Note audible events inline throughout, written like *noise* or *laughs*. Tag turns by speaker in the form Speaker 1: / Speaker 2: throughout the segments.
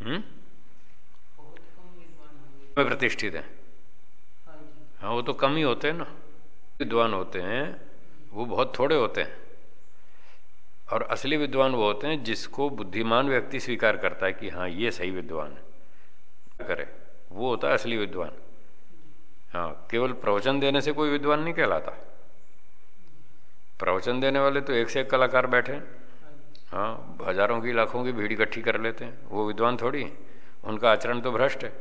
Speaker 1: में प्रतिष्ठित है हाँ वो तो कम ही होते हैं ना विद्वान होते हैं वो बहुत थोड़े होते हैं और असली विद्वान वो होते हैं जिसको बुद्धिमान व्यक्ति स्वीकार करता है कि हाँ ये सही विद्वान है करे वो होता है असली विद्वान हाँ केवल प्रवचन देने से कोई विद्वान नहीं कहलाता प्रवचन देने वाले तो एक से एक कलाकार बैठे हाँ हज़ारों की लाखों की भीड़ इकट्ठी कर लेते हैं। वो विद्वान थोड़ी उनका आचरण तो भ्रष्ट है।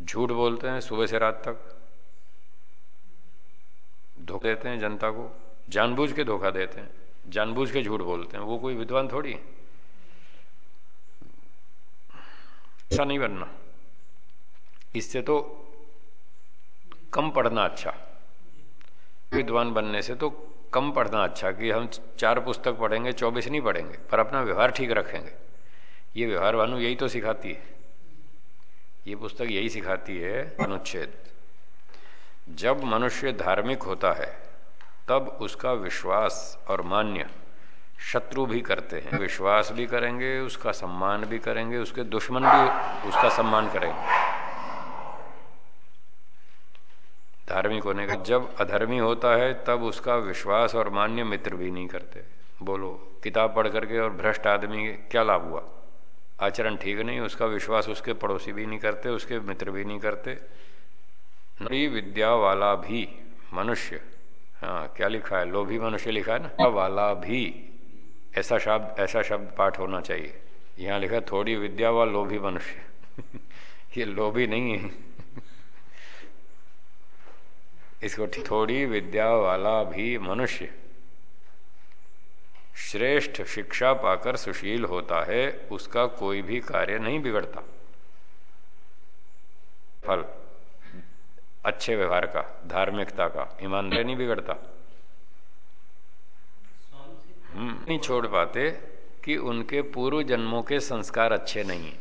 Speaker 1: झूठ बोलते हैं सुबह से रात तक। धोखा देते हैं जनता को। जानबूझ के धोखा देते हैं। जानबूझ के झूठ बोलते हैं। वो कोई विद्वान थोड़ी ऐसा नहीं बनना। इससे तो कम पढ़ना अच्छा। विद्वान बनने से तो कम पढ़ना अच्छा कि हम चार पुस्तक पढ़ेंगे, चौबीस नहीं पढ़ेंगे, पर अपना व्यवहार ठीक रखेंगे। ये व्यवहार वानु यही तो सिखाती है। ये पुस्तक यही सिखाती है, अनुच्छेद। जब मनुष्य धार्मिक होता है, तब उसका विश्वास और मान्य शत्रु भी करते हैं। विश्वास भी करेंगे, उसका सम्मान भी करेंगे, उसके दुश्मन भी उसका सम्मान करेंगे। धार्मिक होने का जब अधर्मी होता है, तब उसका विश्वास और मान्य मित्र भी नहीं करते। बोलो, किताब पढ़ करके और भ्रष्ट आदमी, क्या लाभ हुआ? आचरण ठीक नहीं, उसका विश्वास उसके पड़ोसी भी नहीं करते, उसके मित्र भी नहीं करते। नरी विद्या वाला भी मनुष्य हाँ क्या लिखा है? लोभी मनुष्य लिखा है ना? वाला भी, ऐसा शब्द ऐसा शब्द पाठ होना चाहिए। यहाँ लिखा थोड़ी विद्या वाला लोभी मनुष्य। *laughs* ये लोभी नहीं है। इसको थोड़ी विद्या वाला भी मनुष्य। श्रेष्ठ शिक्षा पाकर सुशील होता है, उसका कोई भी कार्य नहीं बिगड़ता। फल, अच्छे व्यवहार का, धार्मिकता का, ईमानदारी नहीं बिगड़ता। नहीं छोड़ पाते कि उनके पूर्व जन्मों के संस्कार अच्छे नहीं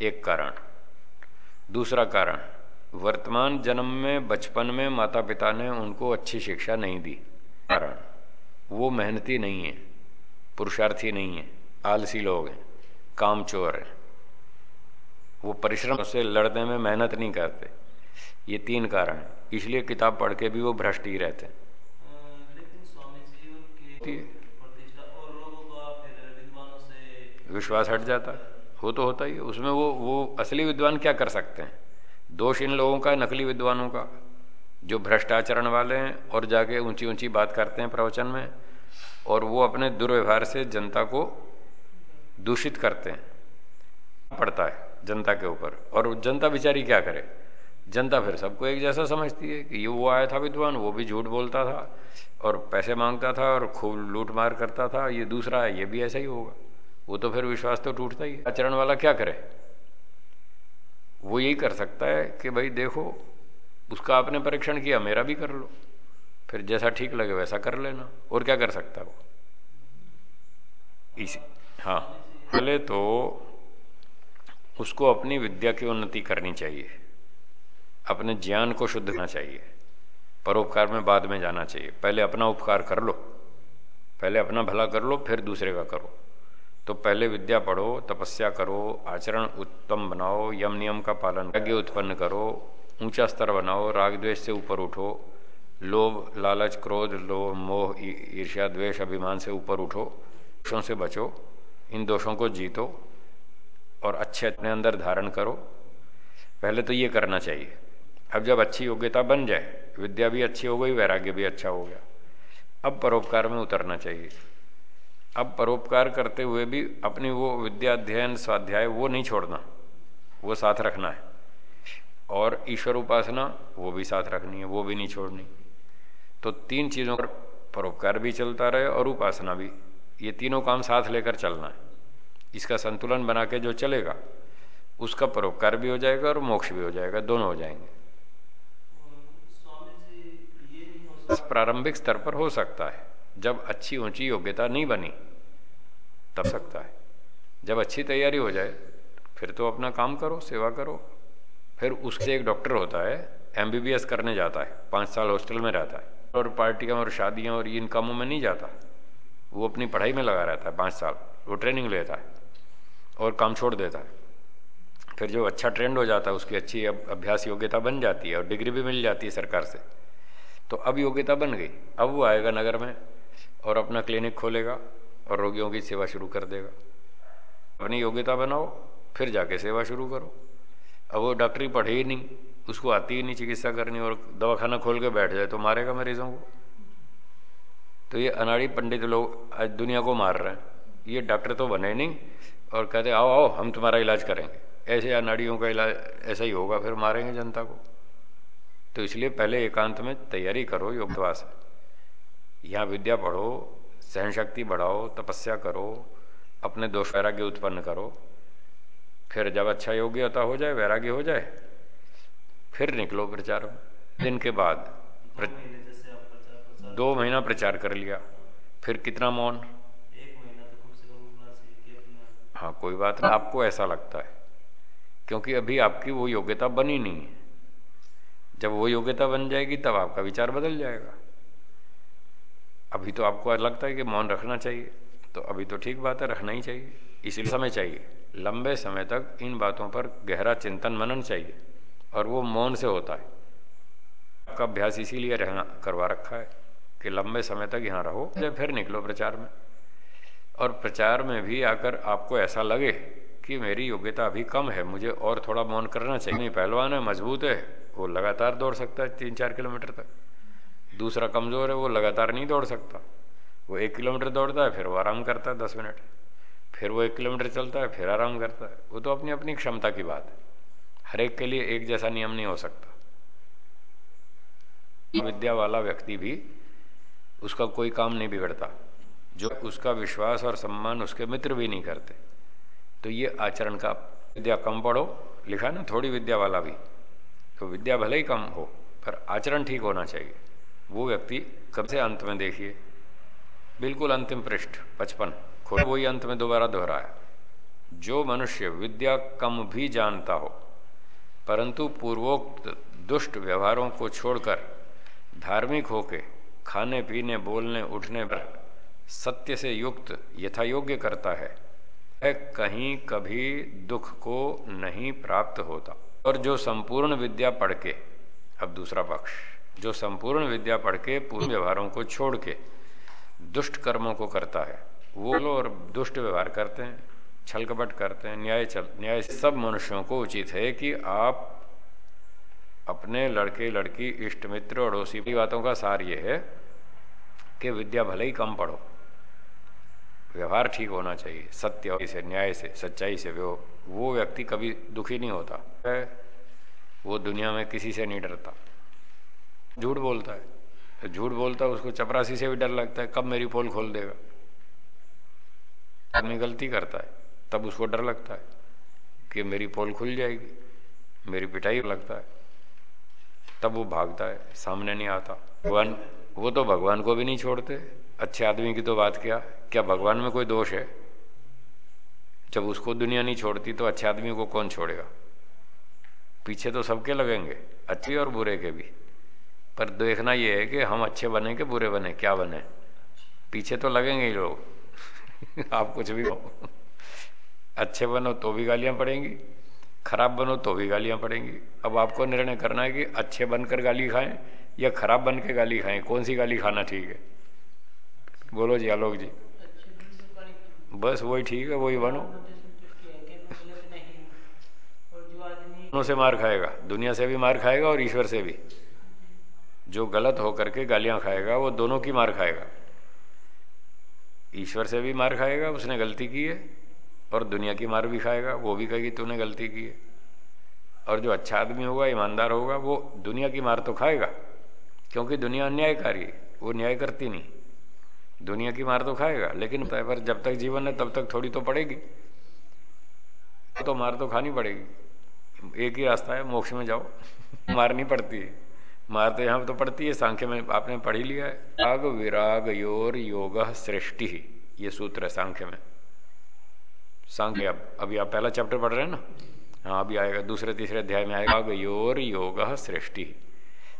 Speaker 1: एक कारण। दूसरा कारण वर्तमान जन्म में, बचपन में माता पिता ने उनको अच्छी शिक्षा नहीं दी। कारण? वो मेहनती नहीं है, पुरुषार्थी नहीं है, आलसी लोग हैं काम चोर हैं। वो परिश्रम से लड़ने में मेहनत नहीं करते। ये तीन कारण है। इसलिए किताब पढ़ के भी वो भ्रष्ट ही रहते
Speaker 2: से
Speaker 1: विश्वास हट जाता वो तो होता ही है। उसमें वो वो असली विद्वान क्या कर सकते हैं? दोष इन लोगों का, नकली विद्वानों का, जो भ्रष्टाचरण वाले हैं और जाके ऊँची ऊँची बात करते हैं प्रवचन में, और वो अपने दुर्व्यवहार से जनता को दूषित करते हैं। पड़ता है जनता के ऊपर। और जनता बेचारी क्या करे? जनता फिर सबको एक जैसा समझती है कि ये वो आया था विद्वान, वो भी झूठ बोलता था, और पैसे माँगता था, और खूब लूट मार करता था, ये दूसरा है, ये भी ऐसा ही होगा। वो तो फिर विश्वास तो टूटता ही। आचरण वाला क्या करे? वो यही कर सकता है कि भाई देखो, उसका आपने परीक्षण किया, मेरा भी कर लो। फिर जैसा ठीक लगे वैसा कर लेना। और क्या कर सकता है वो? इसी हाँ। पहले तो उसको अपनी विद्या की उन्नति करनी चाहिए। अपने ज्ञान को शुद्ध करना चाहिए। परोपकार में बाद में जाना चाहिए। पहले अपना उपकार कर लो। पहले अपना भला कर लो, फिर दूसरे का करो। तो पहले विद्या पढ़ो, तपस्या करो, आचरण उत्तम बनाओ, यम नियम का पालन यज्ञ उत्पन्न करो, ऊँचा स्तर बनाओ, राग द्वेष से ऊपर उठो, लोभ, लालच, क्रोध, लोभ, मोह ईर्ष्या, द्वेष, अभिमान से ऊपर उठो, दोषों से बचो, इन दोषों को जीतो और अच्छे अपने अंदर धारण करो। पहले तो ये करना चाहिए। अब जब अच्छी योग्यता बन जाए, विद्या भी अच्छी हो गई, वैराग्य भी अच्छा हो गया। अब परोपकार में उतरना चाहिए। अब परोपकार करते हुए भी अपनी वो विद्या अध्ययन स्वाध्याय वो नहीं छोड़ना। वो साथ रखना है। और ईश्वर उपासना वो भी साथ रखनी है वो भी नहीं छोड़नी। तो तीन चीज़ों पर परोपकार भी चलता रहे और उपासना भी। ये तीनों काम साथ लेकर चलना है। इसका संतुलन बना के जो चलेगा उसका परोपकार भी हो जाएगा और मोक्ष भी हो जाएगा दोनों हो जाएँगे। प्रारंभिक स्तर पर हो सकता है। जब अच्छी ऊँची योग्यता नहीं बनी, तब सकता है। जब अच्छी तैयारी हो जाए, फिर तो अपना काम करो, सेवा करो। फिर उससे एक डॉक्टर होता है एमबीबीएस करने जाता है, पाँच साल हॉस्टल में रहता है। और पार्टियाँ और शादियाँ और इन कामों में नहीं जाता। वो अपनी पढ़ाई में लगा रहता है पाँच साल, वो ट्रेनिंग लेता है और काम छोड़ देता है। फिर जो अच्छा ट्रेंड हो जाता है, उसकी अच्छी अब अभ्यास योग्यता बन जाती है और डिग्री भी मिल जाती है सरकार से। तो अब योग्यता बन गई, अब वो आएगा नगर में। और अपना क्लिनिक खोलेगा और रोगियों की सेवा शुरू कर देगा। अपनी योग्यता बनाओ, फिर जाके सेवा शुरू करो। अब वो डॉक्टरी पढ़े ही नहीं, उसको आती ही नहीं चिकित्सा करनी और दवाखाना खोल के बैठ जाए तो मारेगा मरीजों को। तो ये अनाड़ी पंडित लोग आज दुनिया को मार रहे हैं। ये डॉक्टर तो बने नहीं और कहते, आओ आओ, हम तुम्हारा इलाज करेंगे। ऐसे अनाड़ियों का इलाज ऐसा ही होगा, फिर मारेंगे जनता को। तो इसलिए पहले एकांत में तैयारी करो योगवास यहाँ विद्या पढ़ो सहन शक्ति बढ़ाओ, तपस्या करो, अपने दोष वैराग्य उत्पन्न करो। फिर जब अच्छा योग्यता हो जाए, वैराग्य हो जाए, फिर निकलो प्रचार। दिन के बाद प्र... दो महीना प्रचार कर लिया, फिर कितना मौन? हाँ कोई बात नहीं, आपको ऐसा लगता है, क्योंकि अभी आपकी वो योग्यता बनी नहीं है। जब वो योग्यता बन जाएगी, तब आपका विचार बदल जाएगा। अभी तो आपको लगता है कि मौन रखना चाहिए। तो अभी तो ठीक बात है, रखना ही चाहिए। इसलिए समय चाहिए। लंबे समय तक इन बातों पर गहरा चिंतन मनन चाहिए और वो मौन से होता है। आपका अभ्यास इसीलिए रहना, करवा रखा है कि लंबे समय तक यहाँ रहो, जब फिर निकलो प्रचार में। और प्रचार में भी आकर आपको ऐसा लगे कि मेरी योग्यता अभी कम है, मुझे और थोड़ा मौन करना चाहिए। नहीं, पहलवान है, मज़बूत है, वो लगातार दौड़ सकता है तीन चार किलोमीटर तक। दूसरा कमज़ोर है, वो लगातार नहीं दौड़ सकता। वो एक किलोमीटर दौड़ता है, फिर वो आराम करता है दस मिनट। फिर वो एक किलोमीटर चलता है, फिर आराम करता है। वो तो अपनी अपनी क्षमता की बात है। हर एक के लिए एक जैसा नियम नहीं हो सकता। विद्या वाला व्यक्ति भी उसका कोई काम नहीं बिगड़ता। जो उसका विश्वास और सम्मान उसके मित्र भी नहीं करते। तो ये आचरण का विद्या कम पढ़ो, लिखा ना, थोड़ी विद्या वाला भी। तो विद्या भले ही कम हो, पर आचरण ठीक होना चाहिए। वो व्यक्ति कब से अंत में देखिए? बिल्कुल अंतिम पृष्ठ, पचपन, खोल। वही अंत में दोबारा दोहराया। जो मनुष्य विद्या कम भी जानता हो, परंतु पूर्वोक्त दुष्ट व्यवहारों को छोड़कर धार्मिक होके खाने, पीने, बोलने, उठने पर सत्य से युक्त यथा योग्य करता है, वह कहीं कभी दुख को नहीं प्राप्त होता। और जो संपूर्ण विद्या पढ़ के, अब दूसरा पक्ष। जो संपूर्ण विद्या पढ़ के पूर्ण व्यवहारों को छोड़ के दुष्ट कर्मों को करता है, वो लोग और दुष्ट व्यवहार करते हैं छल कपट करते हैं, न्याय चल, न्याय सब मनुष्यों को उचित है कि आप अपने लड़के, लड़की, इष्ट मित्र अड़ोसी की बातों का सार ये है कि विद्या भले ही कम पढ़ो, व्यवहार ठीक होना चाहिए, सत्य से न्याय से, सच्चाई से, वो वो व्यक्ति कभी दुखी नहीं होता। वो दुनिया में किसी से नहीं डरता। झूठ बोलता है। तो झूठ बोलता है, उसको चपरासी से भी डर लगता है, कब मेरी पोल खोल देगा? आदमी गलती करता है, तब उसको डर लगता है कि मेरी पोल खुल जाएगी, मेरी पिटाई लगता है। तब वो भागता है, सामने नहीं आता। भगवान, वो तो भगवान को भी नहीं छोड़ते। अच्छे आदमी की तो बात क्या? क्या भगवान में कोई दोष है? जब उसको दुनिया नहीं छोड़ती तो अच्छे आदमी को कौन छोड़ेगा? पीछे तो सबके लगेंगे, अच्छे और बुरे के भी। पर देखना ये है कि हम अच्छे बने कि बुरे बने क्या बने? पीछे तो लगेंगे ही लोग। *laughs* आप कुछ भी हो। अच्छे बनो तो भी गालियाँ पड़ेंगी खराब बनो तो भी गालियाँ पड़ेंगी। अब आपको निर्णय करना है कि अच्छे बनकर गाली खाएँ या खराब बन के गाली खाएँ? कौन सी गाली खाना ठीक है? बोलो जी आलोक जी। बस वही ठीक है वही बनो। दोनों से मार खाएगा। दुनिया से भी मार खाएगा और ईश्वर से भी। जो गलत होकर के गालियाँ खाएगा, वो दोनों की मार खाएगा। ईश्वर से भी मार खाएगा, उसने गलती की है, और दुनिया की मार भी खाएगा, वो भी कहेगी तूने गलती की है। और जो अच्छा आदमी होगा, ईमानदार होगा, वो दुनिया की मार तो खाएगा, क्योंकि दुनिया अन्यायकारी वो न्याय करती नहीं। दुनिया की मार तो खाएगा, लेकिन पर जब तक जीवन है, तब तक थोड़ी तो पड़ेगी। तो मार तो खानी पड़ेगी। एक ही रास्ता है, मोक्ष में जाओ, *laughs* मारनी पड़ती है। मार तो यहाँ तो पड़ती है, सांख्य में आपने पढ़ी लिया है। राग विराग योर योग सृष्टि, ये सूत्र है सांख्य में। सांख्य, अब, अभी आप पहला चैप्टर पढ़ रहे हैं ना? हाँ अभी आएगा, दूसरे, तीसरे अध्याय में आएगा। राग योर योग सृष्टि,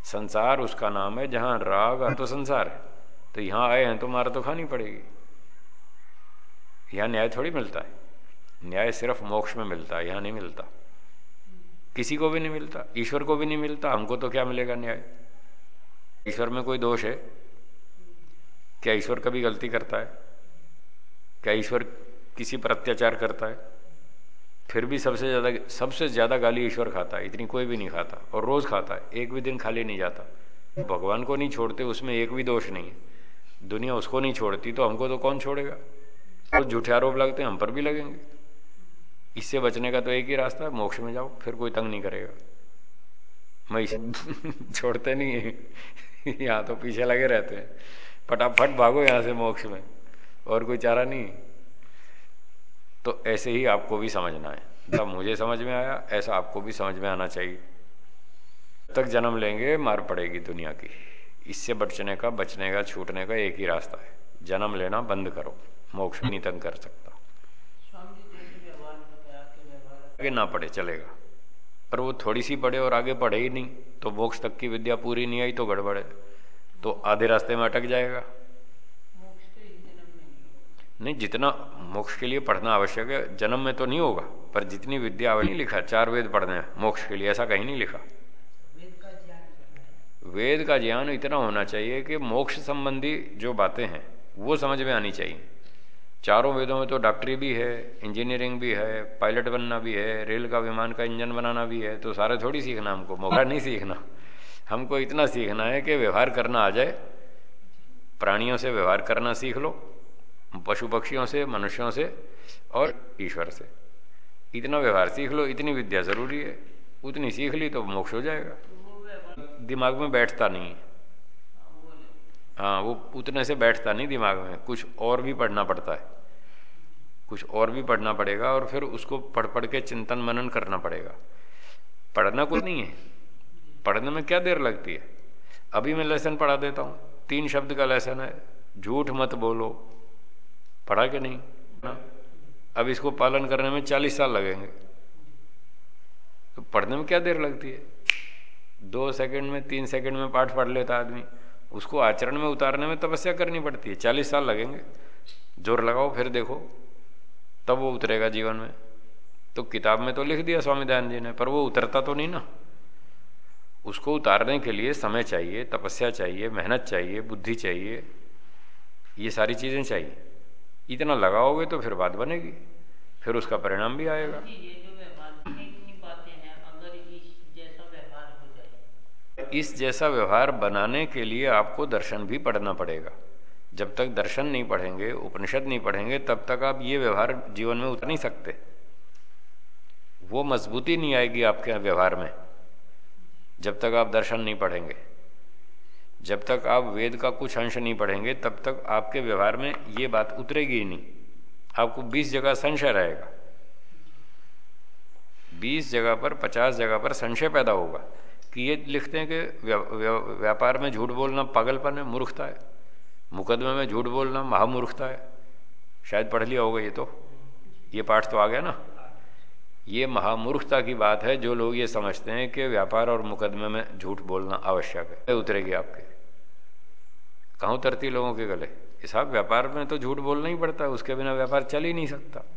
Speaker 1: संसार उसका नाम है, जहाँ राग तो संसार है। तो यहाँ आए हैं तो मार तो खानी पड़ेगी। यहाँ न्याय थोड़ी मिलता है। न्याय सिर्फ़ मोक्ष में मिलता है, यहाँ नहीं मिलता। किसी को भी नहीं मिलता, ईश्वर को भी नहीं मिलता, हमको तो क्या मिलेगा न्याय? ईश्वर में कोई दोष है? क्या ईश्वर कभी गलती करता है? क्या ईश्वर किसी पर अत्याचार करता है? फिर भी सबसे ज़्यादा सबसे ज़्यादा गाली ईश्वर खाता है, इतनी कोई भी नहीं खाता, और रोज़ खाता है, एक भी दिन खाली नहीं जाता। भगवान को नहीं छोड़ते, उसमें एक भी दोष नहीं है। दुनिया उसको नहीं छोड़ती तो हमको तो कौन छोड़ेगा? तो झूठे आरोप लगते हैं, हम पर भी लगेंगे। इससे बचने का तो एक ही रास्ता है मोक्ष में जाओ, फिर कोई तंग नहीं करेगा। मैं इसे *laughs* छोड़ते नहीं है। *laughs* यहाँ तो पीछे लगे रहते हैं। फटाफट भागो यहाँ से मोक्ष में। और कोई चारा नहीं तो ऐसे ही आपको भी समझना है। तब मुझे समझ में आया, ऐसा आपको भी समझ में आना चाहिए। तक जन्म लेंगे, मार पड़ेगी दुनिया की। इससे बचने का बचने का, छूटने का एक ही रास्ता है। जन्म लेना बंद करो। मोक्ष नहीं तंग कर सकता। आगे ना पढ़े चलेगा। पर वो थोड़ी सी पढ़े और आगे पढ़े ही नहीं तो मोक्ष तक की विद्या पूरी नहीं आई तो गड़बड़ है। तो आधे रास्ते में अटक जाएगा। नहीं जितना मोक्ष के लिए पढ़ना आवश्यक है जन्म में तो नहीं होगा पर जितनी विद्या नहीं लिखा चार वेद पढ़ने मोक्ष के लिए ऐसा कहीं नहीं लिखा। वेद का ज्ञान इतना होना चाहिए कि मोक्ष संबंधी जो बातें हैं वो समझ में आनी चाहिए। चारों वेदों में तो डॉक्टरी भी है, इंजीनियरिंग भी है, पायलट बनना भी है, रेल का विमान का इंजन बनाना भी है तो सारे थोड़ी सीखना हमको, मौका नहीं सीखना। हमको इतना सीखना है कि व्यवहार करना आ जाए, प्राणियों से व्यवहार करना सीख लो, पशु पक्षियों से, मनुष्यों से और ईश्वर से। इतना व्यवहार सीख लो, इतनी विद्या ज़रूरी है, उतनी सीख ली तो मोक्ष हो जाएगा। दिमाग में बैठता नहीं है। हाँ वो उतने से बैठता नहीं दिमाग में, कुछ और भी पढ़ना पड़ता है। कुछ और भी पढ़ना पड़ेगा और फिर उसको पढ़ पढ़ के चिंतन मनन करना पड़ेगा। पढ़ना कुछ नहीं है। पढ़ने में क्या देर लगती है? अभी मैं लेसन पढ़ा देता हूँ। तीन शब्द का लेसन है। झूठ मत बोलो। पढ़ा के नहीं? ना अब इसको पालन करने में चालीस साल लगेंगे। तो पढ़ने में क्या देर लगती है? दो सेकंड में, तीन सेकंड में पाठ पढ़ लेता आदमी। उसको आचरण में उतारने में तपस्या करनी पड़ती है। चालीस साल लगेंगे। ज़ोर लगाओ, फिर देखो। तब वो उतरेगा जीवन में। तो किताब में तो लिख दिया स्वामी दयानंद जी ने पर वो उतरता तो नहीं ना। उसको उतारने के लिए समय चाहिए तपस्या चाहिए मेहनत चाहिए बुद्धि चाहिए ये सारी चीज़ें चाहिए। इतना लगाओगे तो फिर बात बनेगी फिर उसका परिणाम भी आएगा। इस जैसा व्यवहार बनाने के लिए आपको दर्शन भी पढ़ना पड़ेगा। जब तक दर्शन नहीं पढ़ेंगे, उपनिषद नहीं पढ़ेंगे, तब तक आप ये व्यवहार जीवन में उतर नहीं सकते। वो मजबूती नहीं आएगी आपके व्यवहार में, जब तक आप दर्शन नहीं पढ़ेंगे। जब तक आप वेद का कुछ अंश नहीं पढ़ेंगे, तब तक आपके व्यवहार में ये बात उतरेगी ही नहीं। आपको 20 जगह संशय रहेगा। 20 जगह पर 50 जगह पर संशय पैदा होगा कि ये लिखते हैं कि व्यापार में झूठ बोलना पागलपन है, मूर्खता है। मुकदमे में झूठ बोलना महामूर्खता है। शायद पढ़ लिया होगा ये तो। ये पाठ तो आ गया ना। ये महामूर्खता की बात है, जो लोग ये समझते हैं कि व्यापार और मुकदमे में झूठ बोलना आवश्यक है। उतरेगी आपके। कहाँ उतरती लोगों के गले? साहब, व्यापार में तो झूठ बोलना ही पड़ता है, उसके बिना व्यापार चल ही नहीं सकता।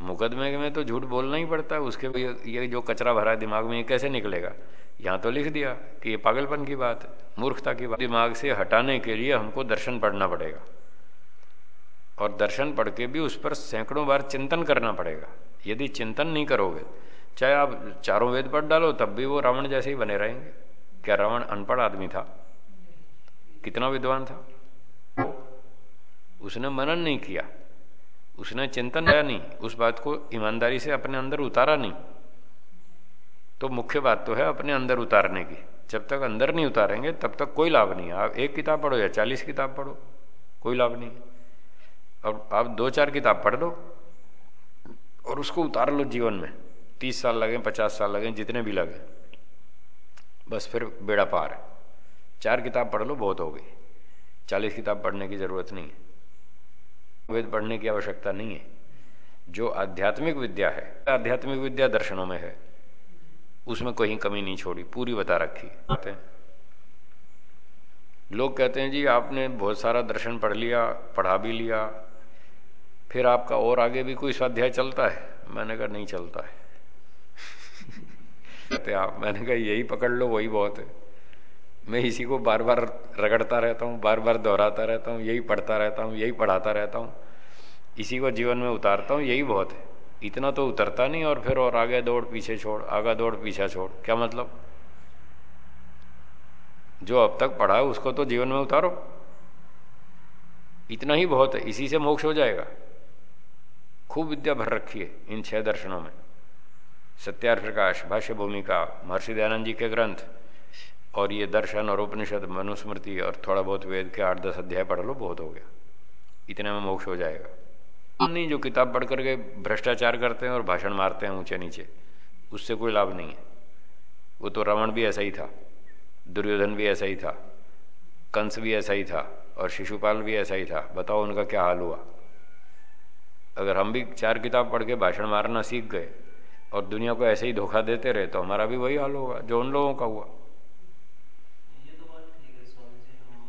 Speaker 1: मुकदमे में तो झूठ बोलना ही पड़ता है, उसके ये जो कचरा भरा दिमाग में ये कैसे निकलेगा? यहाँ तो लिख दिया कि ये पागलपन की बात है, मूर्खता की बात दिमाग से हटाने के लिए हमको दर्शन पढ़ना पड़ेगा। और दर्शन पढ़ के भी उस पर सैकड़ों बार चिंतन करना पड़ेगा। यदि चिंतन नहीं करोगे, चाहे आप चारों वेद पढ़ डालो, तब भी वो रावण जैसे ही बने रहेंगे। क्या रावण अनपढ़ आदमी था? कितना विद्वान था? उसने मनन नहीं किया। उसने चिंतन किया नहीं, उस बात को ईमानदारी से अपने अंदर उतारा नहीं। तो मुख्य बात तो है अपने अंदर उतारने की। जब तक अंदर नहीं उतारेंगे, तब तक कोई लाभ नहीं है। आप एक किताब पढ़ो या चालीस किताब पढ़ो, कोई लाभ नहीं और आप दो चार किताब पढ़ लो और उसको उतार लो जीवन में। तीस साल लगे, पचास साल लगे, जितने भी लगे। बस फिर बेड़ा पार चार किताब पढ़ लो, बहुत हो गई। चालीस किताब पढ़ने की ज़रूरत नहीं है। वेद पढ़ने की आवश्यकता नहीं है। जो आध्यात्मिक विद्या है आध्यात्मिक विद्या दर्शनों में है उसमें कोई कमी नहीं छोड़ी पूरी बता रखी है। लोग कहते हैं जी आपने बहुत सारा दर्शन पढ़ लिया पढ़ा भी लिया फिर आपका और आगे भी कोई स्वाध्याय चलता है? मैंने कहा नहीं चलता है। कहते *laughs* आप मैंने कहा यही पकड़ लो वही बहुत है। मैं इसी को बार बार रगड़ता रहता हूँ बार बार दोहराता रहता हूँ, यही पढ़ता रहता हूँ, यही पढ़ाता रहता हूँ। इसी को जीवन में उतारता हूँ, यही बहुत है। इतना तो उतरता नहीं और फिर और आगे दौड़ पीछे छोड़, आगे दौड़ पीछा छोड़। क्या मतलब? जो अब तक पढ़ा है, उसको तो जीवन में उतारो। इतना ही बहुत है, इसी से मोक्ष हो जाएगा। खूब विद्या भर रखी है इन छह दर्शनों में। सत्यार प्रकाश भाष्य भूमिका महर्षि दयानंद जी के ग्रंथ। और ये दर्शन और उपनिषद, मनुस्मृति और थोड़ा बहुत वेद के आठ दस अध्याय पढ़ लो, बहुत हो गया। इतने में मोक्ष हो जाएगा। नहीं जो किताब पढ़ करके भ्रष्टाचार करते हैं और भाषण मारते हैं ऊँचे नीचे, उससे कोई लाभ नहीं है। वो तो रावण भी ऐसा ही था, दुर्योधन भी ऐसा ही था, कंस भी ऐसा ही था और शिशुपाल भी ऐसा ही था। बताओ उनका क्या हाल हुआ? अगर हम भी चार किताब पढ़ के भाषण मारना सीख गए और दुनिया को ऐसे ही धोखा देते रहे तो हमारा भी वही हाल होगा, जो उन लोगों का हुआ तो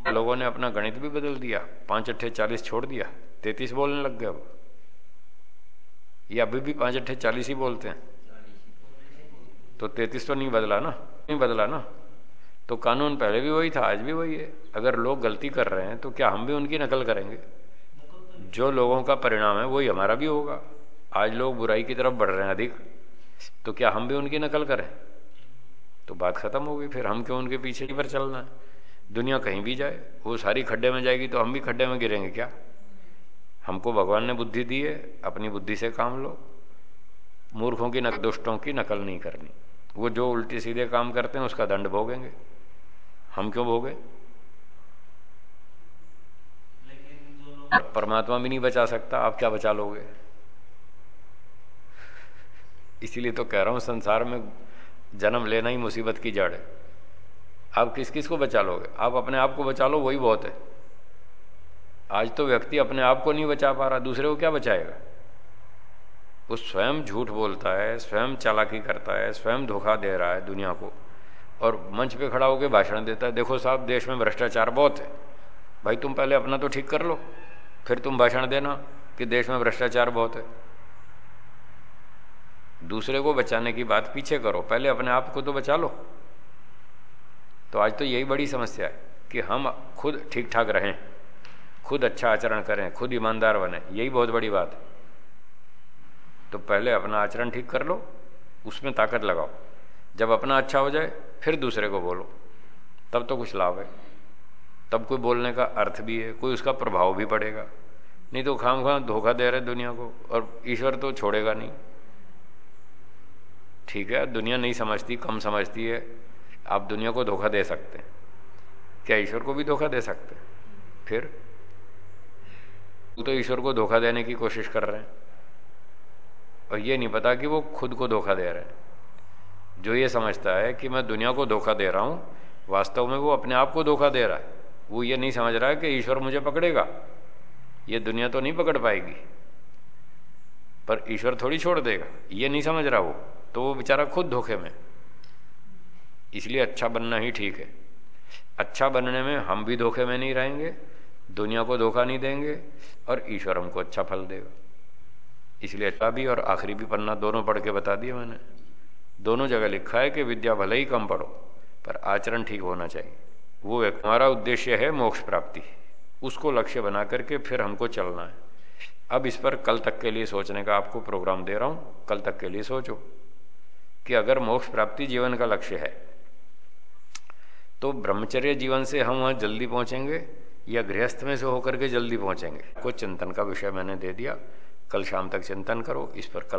Speaker 1: लोगों ने अपना गणित भी बदल दिया। पाँच अट्ठे चालीस छोड़ दिया। तैतीस बोलने लग गए अब। ये अभी भी पाँच अट्ठे चालीस ही बोलते हैं। तो तैतीस तो नहीं बदला ना? नहीं बदला ना? तो कानून पहले भी वही था, आज भी वही है। अगर लोग गलती कर रहे हैं तो क्या हम भी उनकी नकल करेंगे? जो लोगों का परिणाम है, वही हमारा भी होगा। आज लोग बुराई की तरफ़ बढ़ रहे हैं अधिक। तो क्या हम भी उनकी नकल करें? तो बात खत्म हो गई, फिर हम क्यों उनके पीछे ही पर चलना है? दुनिया कहीं भी जाए वो सारी खड्डे में जाएगी तो हम भी खड्डे में गिरेंगे क्या? हमको भगवान ने बुद्धि दी है अपनी बुद्धि से काम लो। मूर्खों की नक दुष्टों की नकल नहीं करनी। वो जो उल्टे सीधे काम करते हैं उसका दंड भोगेंगे। हम क्यों भोगे? परमात्मा भी नहीं बचा सकता आप क्या बचा लोगे? इसीलिए तो कह रहा हूँ संसार में जन्म लेना ही मुसीबत की जड़ है। आप किस किस को बचा लोगे? आप अपने आप को बचा लो, वही बहुत है। आज तो व्यक्ति अपने आप को नहीं बचा पा रहा, दूसरे को क्या बचाएगा? वो स्वयं झूठ बोलता है, स्वयं चालाकी करता है, स्वयं धोखा दे रहा है दुनिया को। और मंच पे खड़ा होकर भाषण देता है, देखो साहब, देश में भ्रष्टाचार बहुत है। भाई, तुम पहले अपना तो ठीक कर लो, फिर तुम भाषण देना कि देश में भ्रष्टाचार बहुत है। दूसरे को बचाने की बात पीछे करो, पहले अपने आप को तो बचा लो। तो आज तो यही बड़ी समस्या है कि हम खुद ठीक ठाक रहें, खुद अच्छा आचरण करें, खुद ईमानदार बने, यही बहुत बड़ी बात है। तो पहले अपना आचरण ठीक कर लो, उसमें ताकत लगाओ। जब अपना अच्छा हो जाए, फिर दूसरे को बोलो। तब तो कुछ लाभ है। तब कोई बोलने का अर्थ भी है, कोई उसका प्रभाव भी पड़ेगा। नहीं तो खाम खाम धोखा दे रहे दुनिया को, और ईश्वर तो छोड़ेगा नहीं। ठीक है, दुनिया नहीं समझती, कम समझती है आप दुनिया को धोखा दे सकते हैं। क्या ईश्वर को भी धोखा दे सकते हैं? फिर? तो ईश्वर को धोखा देने की कोशिश कर रहे हैं। और ये नहीं पता कि वो खुद को धोखा दे रहे हैं। जो ये समझता है कि मैं दुनिया को धोखा दे रहा हूँ, वास्तव में वो अपने आप को धोखा दे रहा है। वो ये नहीं समझ रहा है कि ईश्वर मुझे पकड़ेगा। ये दुनिया तो नहीं पकड़ पाएगी। पर ईश्वर थोड़ी छोड़ देगा। ये नहीं समझ रहा वो। तो वो बेचारा खुद धोखे में इसलिए अच्छा बनना ही ठीक है। अच्छा बनने में हम भी धोखे में नहीं रहेंगे, दुनिया को धोखा नहीं देंगे और ईश्वर हमको अच्छा फल देगा। इसलिए अच्छा भी और आखिरी भी पन्ना दोनों पढ़ के बता दिए मैंने। दोनों जगह लिखा है कि विद्या भले ही कम पढ़ो, पर आचरण ठीक होना चाहिए। वो एक हमारा उद्देश्य है मोक्ष प्राप्ति। उसको लक्ष्य बना करके फिर हमको चलना है। अब इस पर कल तक के लिए सोचने का आपको प्रोग्राम दे रहा हूँ, कल तक के लिए सोचो कि अगर मोक्ष प्राप्ति जीवन का लक्ष्य है तो ब्रह्मचर्य जीवन से हम वहाँ जल्दी पहुँचेंगे या गृहस्थ में से होकर के जल्दी पहुँचेंगे? कुछ चिंतन का विषय मैंने दे दिया। कल शाम तक चिंतन करो, इस पर कल